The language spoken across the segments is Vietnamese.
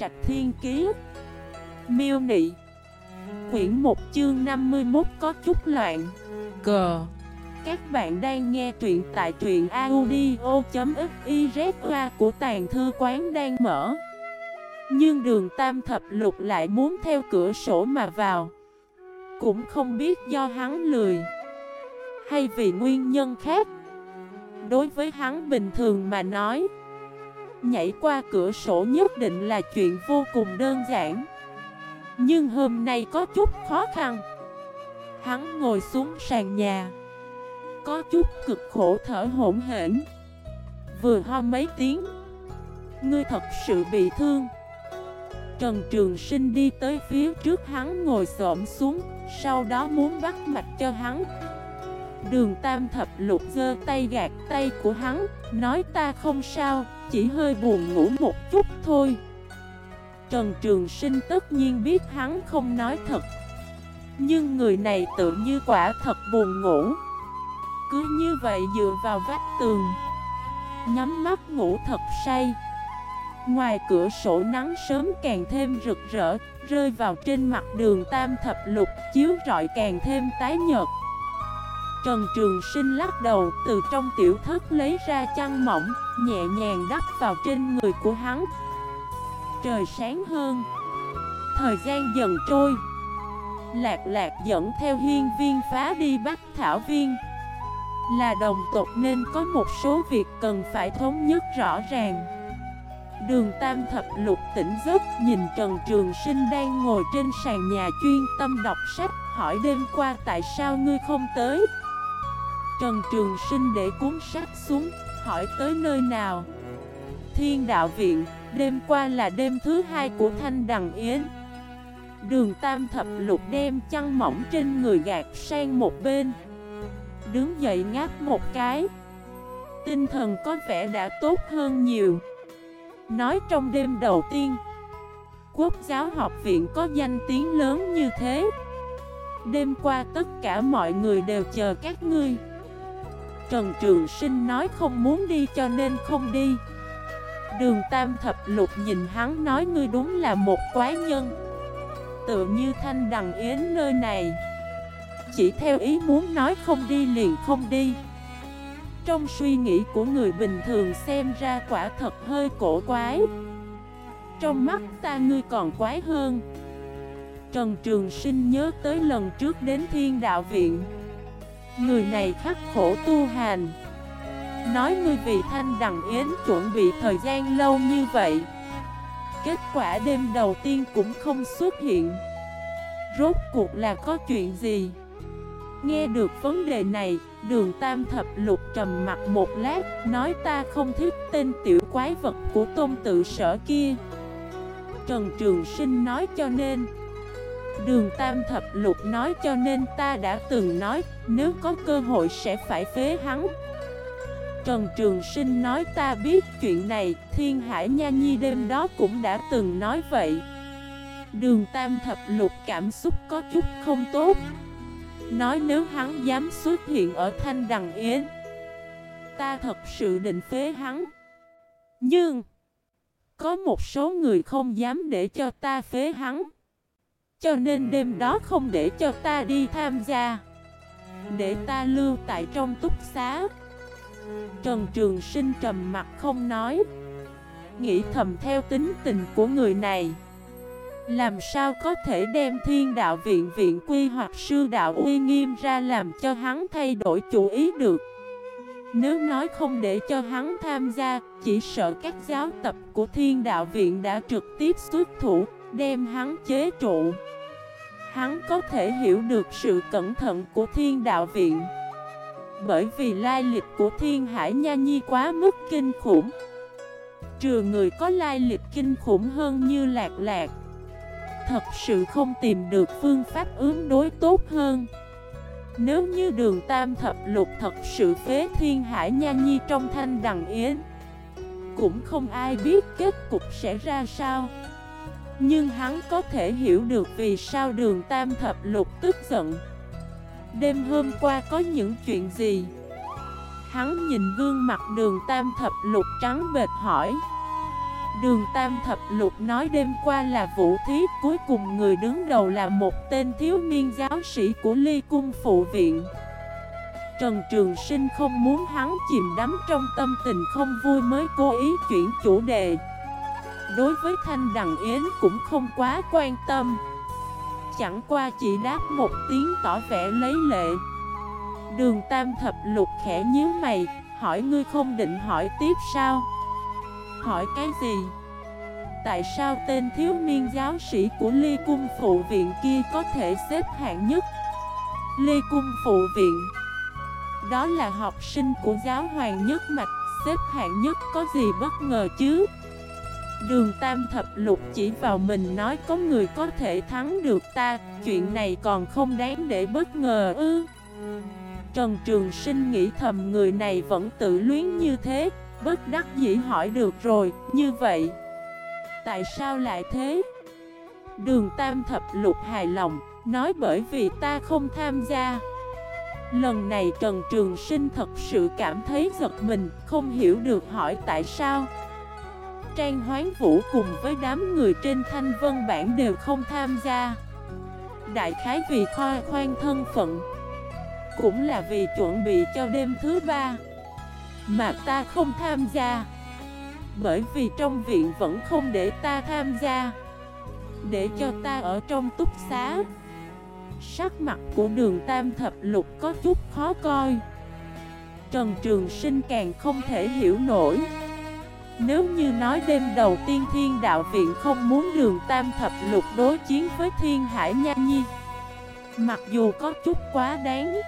Trạch Thiên Kiế Miêu Nị. Quyển 1 chương 51 có chút loạn. Cờ Các bạn đang nghe truyện tại truyện audio.xyz của tàn thư quán đang mở. Nhưng đường tam thập lục lại muốn theo cửa sổ mà vào. Cũng không biết do hắn lười Hay vì nguyên nhân khác. Đối với hắn bình thường mà nói Nhảy qua cửa sổ nhất định là chuyện vô cùng đơn giản. Nhưng hôm nay có chút khó khăn. Hắn ngồi xuống sàn nhà. Có chút cực khổ thở hổn hển. Vừa ho mấy tiếng. Ngươi thật sự bị thương. Trần Trường Sinh đi tới phía trước hắn ngồi xổm xuống, Sau đó muốn bắt mạch cho hắn. Đường Tam Thập Lục giơ tay gạt tay của hắn, Nói ta không sao, chỉ hơi buồn ngủ một chút thôi. Trần Trường Sinh tất nhiên biết hắn không nói thật. Nhưng người này tự như quả thật buồn ngủ. Cứ như vậy dựa vào vách tường, Nhắm mắt ngủ thật say. Ngoài cửa sổ nắng sớm càng thêm rực rỡ, Rơi vào trên mặt đường tam thập lục, Chiếu rọi càng thêm tái nhợt. Trần Trường Sinh lắc đầu từ trong tiểu thất lấy ra chăn mỏng, nhẹ nhàng đắp vào trên người của hắn. Trời sáng hơn, thời gian dần trôi. Lạc lạc dẫn theo hiên viên phá đi bắt thảo viên. Là đồng tộc nên có một số việc cần phải thống nhất rõ ràng. Đường Tam Thập Lục tỉnh giấc nhìn Trần Trường Sinh đang ngồi trên sàn nhà chuyên tâm đọc sách hỏi đêm qua tại sao ngươi không tới. Trần Trường Sinh để cuốn sách xuống, hỏi tới nơi nào? Thiên Đạo Viện, đêm qua là đêm thứ hai của Thanh Đằng Yến. Đường Tam Thập Lục đem chăn mỏng trên người gạt sang một bên. Đứng dậy ngáp một cái. Tinh thần có vẻ đã tốt hơn nhiều. Nói trong đêm đầu tiên Quốc giáo học viện có danh tiếng lớn như thế. Đêm qua tất cả mọi người đều chờ các ngươi. Trần Trường Sinh nói không muốn đi cho nên không đi. Đường Tam Thập Lục nhìn hắn nói ngươi đúng là một quái nhân. Tự như Thanh Đằng Yến nơi này. Chỉ theo ý muốn nói không đi liền không đi. Trong suy nghĩ của người bình thường xem ra quả thật hơi cổ quái. Trong mắt ta ngươi còn quái hơn. Trần Trường Sinh nhớ tới lần trước đến Thiên Đạo Viện. Người này khắc khổ tu hành. Nói ngươi vì thanh đằng yến chuẩn bị thời gian lâu như vậy. Kết quả đêm đầu tiên cũng không xuất hiện. Rốt cuộc là có chuyện gì? Nghe được vấn đề này, Đường Tam Thập Lục trầm mặt một lát, Nói ta không thích tên tiểu quái vật của tôn tự sở kia. Trần Trường Sinh nói cho nên Đường Tam Thập Lục nói cho nên ta đã từng nói, Nếu có cơ hội sẽ phải phế hắn. Trần Trường Sinh nói ta biết chuyện này, Thiên Hải Nha Nhi đêm đó cũng đã từng nói vậy. Đường Tam Thập Lục cảm xúc có chút không tốt. Nói nếu hắn dám xuất hiện ở Thanh Đằng Yến, Ta thật sự định phế hắn. Nhưng, Có một số người không dám để cho ta phế hắn cho nên đêm đó không để cho ta đi tham gia. Để ta lưu tại trong túc xá. Trần Trường Sinh trầm mặt không nói. Nghĩ thầm theo tính tình của người này. Làm sao có thể đem thiên đạo viện viện quy hoặc sư đạo uy nghiêm ra làm cho hắn thay đổi chủ ý được? Nếu nói không để cho hắn tham gia, Chỉ sợ các giáo tập của thiên đạo viện đã trực tiếp xuất thủ. Đem hắn chế trụ. Hắn có thể hiểu được sự cẩn thận của thiên đạo viện. Bởi vì lai lịch của thiên hải nha nhi quá mức kinh khủng. Trừ người có lai lịch kinh khủng hơn như lạc lạc, Thật sự không tìm được phương pháp ứng đối tốt hơn. Nếu như đường tam thập lục thật sự phế thiên hải nha nhi trong thanh đằng yến, Cũng không ai biết kết cục sẽ ra sao nhưng hắn có thể hiểu được vì sao đường tam thập lục tức giận. Đêm hôm qua có những chuyện gì? Hắn nhìn gương mặt đường tam thập lục trắng bệt hỏi. Đường Tam Thập Lục nói đêm qua là vũ thí, Cuối cùng người đứng đầu là một tên thiếu niên giáo sĩ của ly cung phụ viện. Trần Trường Sinh không muốn hắn chìm đắm trong tâm tình không vui mới cố ý chuyển chủ đề. Đối với Thanh Đằng Yến cũng không quá quan tâm. Chẳng qua chỉ đáp một tiếng tỏ vẻ lấy lệ. Đường Tam Thập Lục khẽ nhíu mày, Hỏi ngươi không định hỏi tiếp sao? Hỏi cái gì? Tại sao tên thiếu niên giáo sĩ của Ly Cung Phụ Viện kia có thể xếp hạng nhất? Ly Cung Phụ Viện, Đó là học sinh của giáo hoàng nhất mạch, Xếp hạng nhất có gì bất ngờ chứ? Đường Tam Thập Lục chỉ vào mình nói có người có thể thắng được ta Chuyện này còn không đáng để bất ngờ ư. Trần Trường Sinh nghĩ thầm người này vẫn tự luyến như thế Bất đắc dĩ hỏi được rồi, như vậy Tại sao lại thế? Đường Tam Thập Lục hài lòng, nói bởi vì ta không tham gia. Lần này Trần Trường Sinh thật sự cảm thấy giật mình, không hiểu được hỏi tại sao. Trang Hoán Vũ cùng với đám người trên Thanh Vân Bản đều không tham gia. Đại khái vì khoa, khoan thân phận, Cũng là vì chuẩn bị cho đêm thứ ba, Mà ta không tham gia. Bởi vì trong viện vẫn không để ta tham gia. Để cho ta ở trong túc xá. Sắc mặt của đường tam thập lục có chút khó coi. Trần Trường Sinh càng không thể hiểu nổi nếu như nói đêm đầu tiên thiên đạo viện không muốn đường tam thập lục đối chiến với thiên hải nha nhi, Mặc dù có chút quá đáng,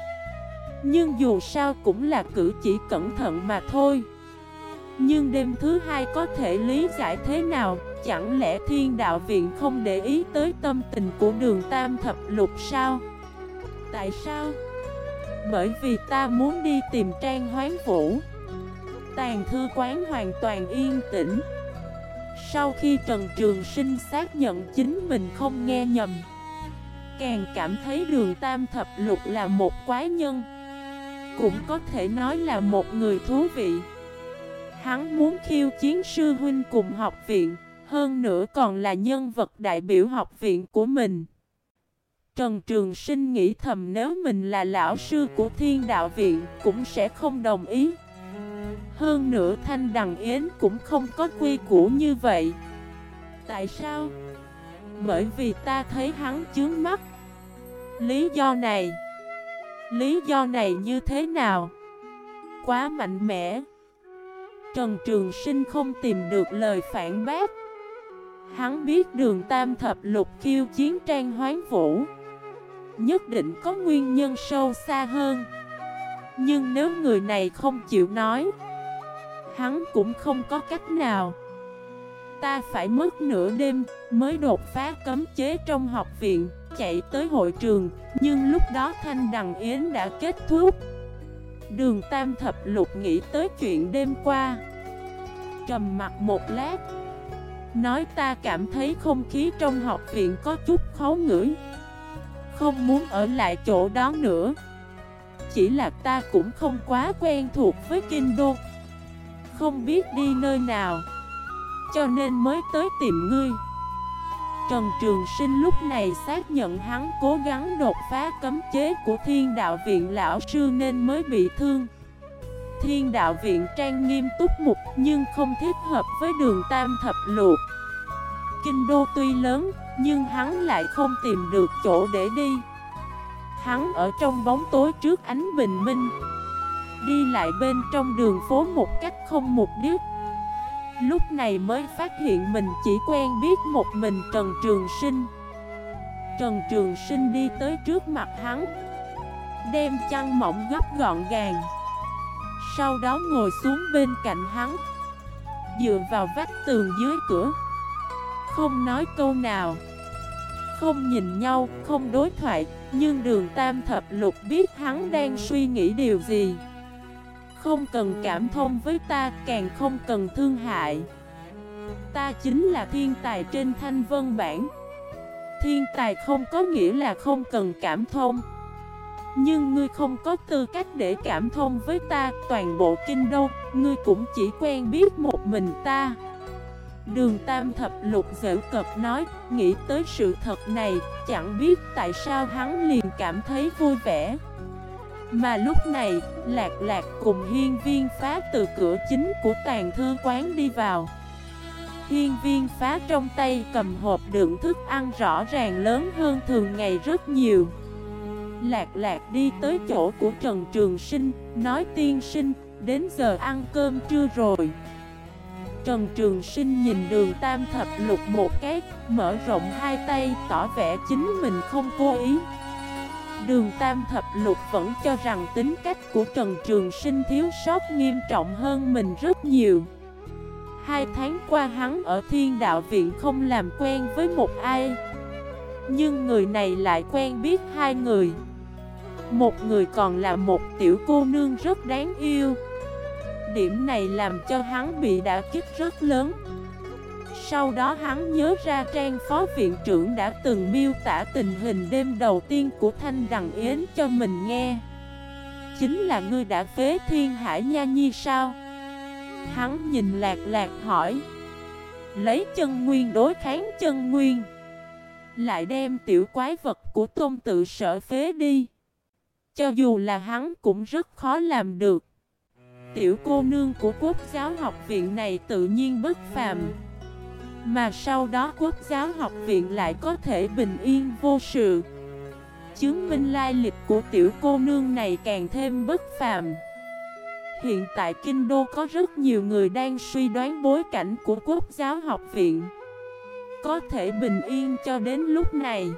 Nhưng dù sao cũng là cử chỉ cẩn thận mà thôi. Nhưng đêm thứ hai có thể lý giải thế nào? Chẳng lẽ thiên đạo viện không để ý tới tâm tình của đường tam thập lục sao? Tại sao? Bởi vì ta muốn đi tìm trang hoán vũ tàn thư quán hoàn toàn yên tĩnh. Sau khi Trần Trường Sinh xác nhận chính mình không nghe nhầm, Càng cảm thấy đường Tam Thập Lục là một quái nhân. Cũng có thể nói là một người thú vị. Hắn muốn khiêu chiến sư huynh cùng học viện, Hơn nữa còn là nhân vật đại biểu học viện của mình. Trần Trường Sinh nghĩ thầm nếu mình là lão sư của thiên đạo viện Cũng sẽ không đồng ý hơn nữa Thanh Đằng Yến cũng không có quy củ như vậy. Tại sao? Bởi vì ta thấy hắn chướng mắt. Lý do này. Lý do này như thế nào? Quá mạnh mẽ. Trần Trường Sinh không tìm được lời phản bác. Hắn biết đường tam thập lục khiêu chiến trang hoán vũ. Nhất định có nguyên nhân sâu xa hơn. Nhưng nếu người này không chịu nói hắn cũng không có cách nào Ta phải mất nửa đêm mới đột phá cấm chế trong học viện, chạy tới hội trường, nhưng lúc đó Thanh Đằng Yến đã kết thúc. Đường Tam Thập Lục nghĩ tới chuyện đêm qua. Trầm mặt một lát, nói ta cảm thấy không khí trong học viện có chút khó ngửi. Không muốn ở lại chỗ đó nữa. Chỉ là ta cũng không quá quen thuộc với Kinh Đô không biết đi nơi nào. Cho nên mới tới tìm ngươi. Trần Trường Sinh lúc này xác nhận hắn cố gắng đột phá cấm chế của thiên đạo viện lão sư nên mới bị thương. Thiên đạo viện trang nghiêm túc mục nhưng không thích hợp với đường tam thập luộc Kinh đô tuy lớn, nhưng hắn lại không tìm được chỗ để đi. Hắn ở trong bóng tối trước ánh bình minh Đi lại bên trong đường phố một cách không mục đích Lúc này mới phát hiện mình chỉ quen biết một mình Trần Trường Sinh. Trần Trường Sinh đi tới trước mặt hắn Đem chăn mỏng gấp gọn gàng. Sau đó ngồi xuống bên cạnh hắn Dựa vào vách tường dưới cửa. Không nói câu nào Không nhìn nhau, không đối thoại Nhưng đường tam thập lục biết hắn đang suy nghĩ điều gì không cần cảm thông với ta, càng không cần thương hại. Ta chính là thiên tài trên thanh vân bản Thiên tài không có nghĩa là không cần cảm thông. Nhưng ngươi không có tư cách để cảm thông với ta Toàn bộ kinh đô, ngươi cũng chỉ quen biết một mình ta. Đường Tam Thập Lục dễ cật nói, nghĩ tới sự thật này, chẳng biết tại sao hắn liền cảm thấy vui vẻ. Mà lúc này, Lạc Lạc cùng hiên viên phá từ cửa chính của tàn thư quán đi vào. Hiên viên phá trong tay cầm hộp đựng thức ăn rõ ràng lớn hơn thường ngày rất nhiều. Lạc Lạc đi tới chỗ của Trần Trường Sinh, nói tiên sinh, đến giờ ăn cơm trưa rồi. Trần Trường Sinh nhìn đường tam thập lục một cái, mở rộng hai tay, tỏ vẻ chính mình không cố ý. Đường tam thập lục vẫn cho rằng tính cách của Trần Trường Sinh thiếu sót nghiêm trọng hơn mình rất nhiều. Hai tháng qua hắn ở thiên đạo viện không làm quen với một ai. Nhưng người này lại quen biết hai người. Một người còn là một tiểu cô nương rất đáng yêu. Điểm này làm cho hắn bị đả kích rất lớn. Sau đó hắn nhớ ra trang phó viện trưởng đã từng miêu tả tình hình đêm đầu tiên của Thanh Đằng Yến cho mình nghe. Chính là ngươi đã phế thiên hải nha nhi sao? Hắn nhìn lạc lạc hỏi. Lấy chân nguyên đối kháng chân nguyên. Lại đem tiểu quái vật của tôn tự sở phế đi. Cho dù là hắn cũng rất khó làm được. Tiểu cô nương của quốc giáo học viện này tự nhiên bất phàm. Mà sau đó quốc giáo học viện lại có thể bình yên vô sự. Chứng minh lai lịch của tiểu cô nương này càng thêm bất phàm. Hiện tại Kinh Đô có rất nhiều người đang suy đoán bối cảnh của quốc giáo học viện. Có thể bình yên cho đến lúc này.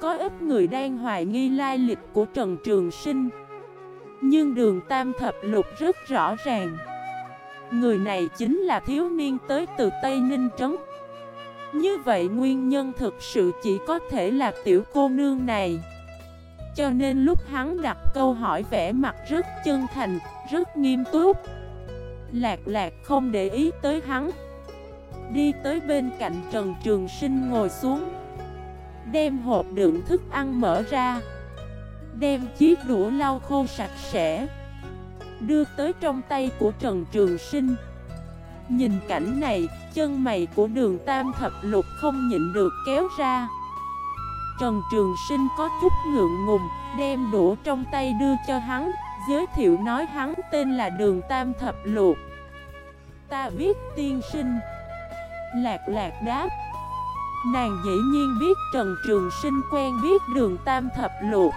Có ít người đang hoài nghi lai lịch của Trần Trường Sinh. Nhưng đường Tam Thập Lục rất rõ ràng. Người này chính là thiếu niên tới từ Tây Ninh Trấn. Như vậy nguyên nhân thực sự chỉ có thể là tiểu cô nương này. Cho nên lúc hắn đặt câu hỏi vẻ mặt rất chân thành, rất nghiêm túc. Lạc lạc không để ý tới hắn. Đi tới bên cạnh Trần Trường Sinh ngồi xuống. Đem hộp đựng thức ăn mở ra. Đem chiếc đũa lau khô sạch sẽ. Đưa tới trong tay của Trần Trường Sinh Nhìn cảnh này, chân mày của đường Tam Thập Lục không nhịn được kéo ra Trần Trường Sinh có chút ngượng ngùng, đem đũa trong tay đưa cho hắn, giới thiệu nói hắn tên là Đường Tam Thập Lục. Ta biết tiên sinh. Lạc lạc đáp. Nàng dĩ nhiên biết Trần Trường Sinh quen biết Đường Tam Thập Lục,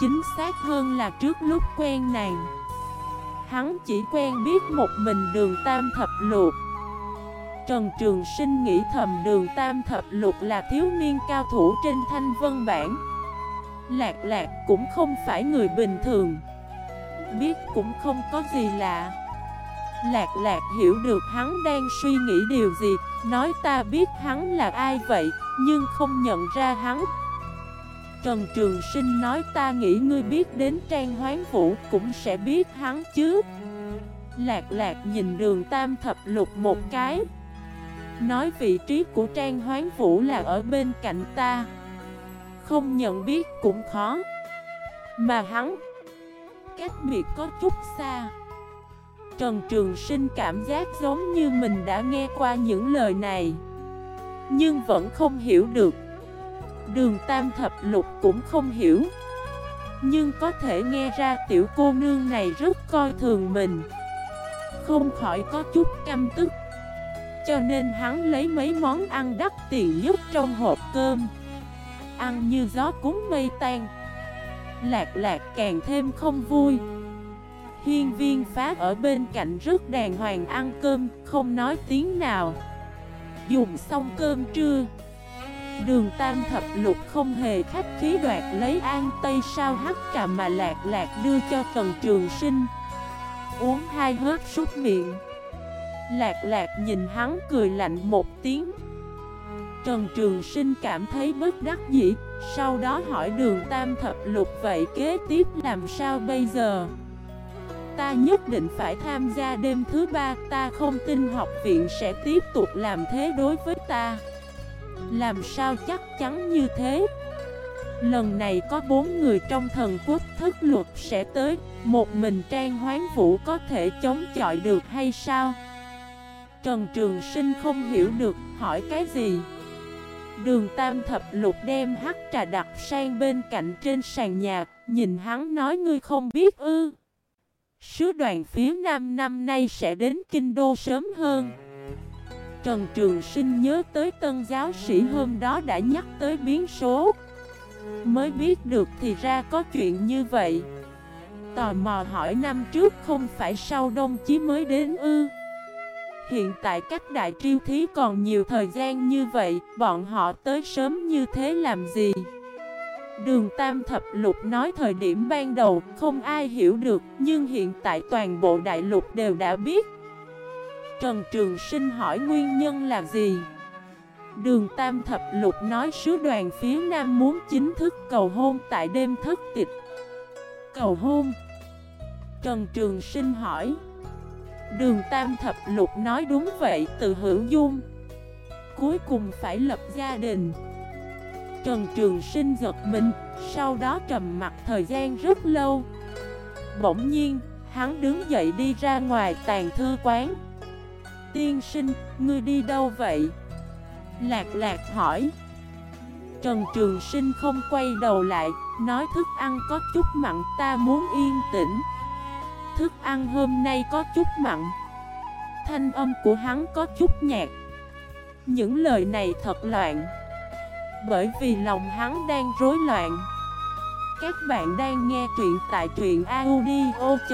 Chính xác hơn là trước lúc quen nàng. Hắn chỉ quen biết một mình Đường Tam Thập lục. Trần Trường Sinh nghĩ thầm đường Tam Thập Lục là thiếu niên cao thủ trên thanh vân bản Lạc lạc cũng không phải người bình thường. Biết cũng không có gì lạ. Lạc lạc hiểu được hắn đang suy nghĩ điều gì. Nói ta biết hắn là ai vậy, Nhưng không nhận ra hắn. Trần Trường Sinh nói, ta nghĩ ngươi biết đến Trang Hoán Vũ Cũng sẽ biết hắn chứ. Lạc lạc nhìn đường Tam Thập Lục một cái, Nói, vị trí của Trang Hoán Vũ là ở bên cạnh ta. Không nhận biết cũng khó, Mà hắn Cách biệt có chút xa. Trần Trường Sinh cảm giác giống như mình đã nghe qua những lời này, Nhưng vẫn không hiểu được Đường Tam Thập Lục cũng không hiểu. Nhưng có thể nghe ra tiểu cô nương này rất coi thường mình. Không khỏi có chút căm tức. Cho nên hắn lấy mấy món ăn đắt tiền nhất trong hộp cơm. Ăn như gió cúng mây tan. Lạc lạc càng thêm không vui. Hiên viên phá ở bên cạnh rất đàng hoàng ăn cơm, Không nói tiếng nào. Dùng xong cơm trưa Đường tam thập lục không hề khách khí đoạt lấy an tây sao hắc trà mà lạc lạc đưa cho tần trường sinh. Uống hai hớp súc miệng. Lạc lạc nhìn hắn cười lạnh một tiếng. Trần Trường Sinh cảm thấy bất đắc dĩ, Sau đó hỏi đường tam thập lục vậy kế tiếp làm sao bây giờ? Ta nhất định phải tham gia đêm thứ ba, Ta không tin học viện sẽ tiếp tục làm thế đối với ta. Làm sao chắc chắn như thế Lần này có bốn người trong thần quốc thất luật sẽ tới Một mình Trang Hoán Vũ có thể chống chọi được hay sao Trần Trường Sinh không hiểu được, hỏi cái gì? Đường Tam Thập Lục đem hắc trà đặt sang bên cạnh trên sàn nhà, nhìn hắn nói ngươi không biết ư. Sứ đoàn phía Nam năm nay sẽ đến Kinh Đô sớm hơn. Trần Trường Sinh nhớ tới tân giáo sĩ hôm đó đã nhắc tới biến số. Mới biết được thì ra có chuyện như vậy. Tò mò hỏi năm trước không phải sau đông chí mới đến ư. Hiện tại cách đại triêu thí còn nhiều thời gian như vậy, bọn họ tới sớm như thế làm gì? Đường Tam Thập Lục nói thời điểm ban đầu không ai hiểu được, nhưng hiện tại toàn bộ đại lục đều đã biết. Trần Trường Sinh hỏi nguyên nhân là gì? Đường Tam Thập Lục nói sứ đoàn phía Nam muốn chính thức cầu hôn tại đêm thất tịch. Cầu hôn? Trần Trường Sinh hỏi. Đường Tam Thập Lục nói đúng vậy, từ hữu dung Cuối cùng phải lập gia đình Trần Trường Sinh giật mình, Sau đó trầm mặt thời gian rất lâu Bỗng nhiên, Hắn đứng dậy đi ra ngoài tàn thư quán Tiên sinh, ngươi đi đâu vậy? Lạc lạc hỏi. Trần Trường Sinh không quay đầu lại Nói thức ăn có chút mặn ta muốn yên tĩnh. Thức ăn hôm nay có chút mặn. Thanh âm của hắn có chút nhạt. Những lời này thật loạn. Bởi vì lòng hắn đang rối loạn. Các bạn đang nghe truyện tại truyện audio.fif